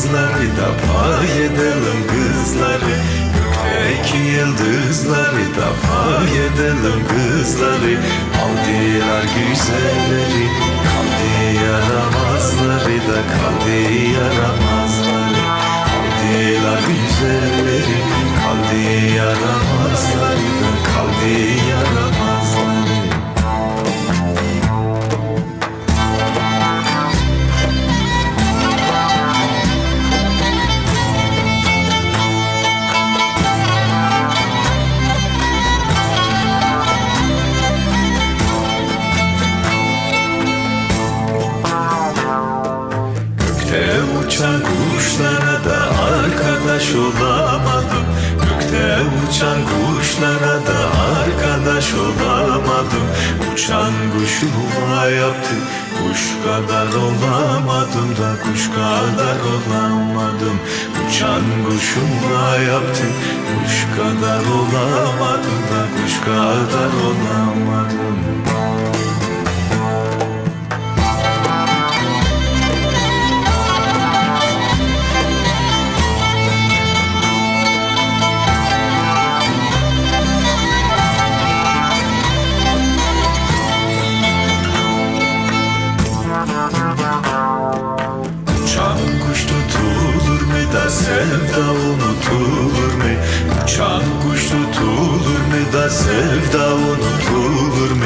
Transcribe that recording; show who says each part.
Speaker 1: kızları da pay edelim kızları. Gökteki yıldızları da pay edelim kızları Aldılar güzelleri kaldı yaramazları da kaldı yaramazları. Aldılar güzelleri uçan kuşlara da arkadaş olamadım. Gökte uçan kuşlara da arkadaş olamadım. Uçan kuşuma yaptı kuş kadar olamadım da kuş kadar olamadım. Uçan kuşuma yaptı kuş kadar olamadım da Aşkla sevda unutulur mu?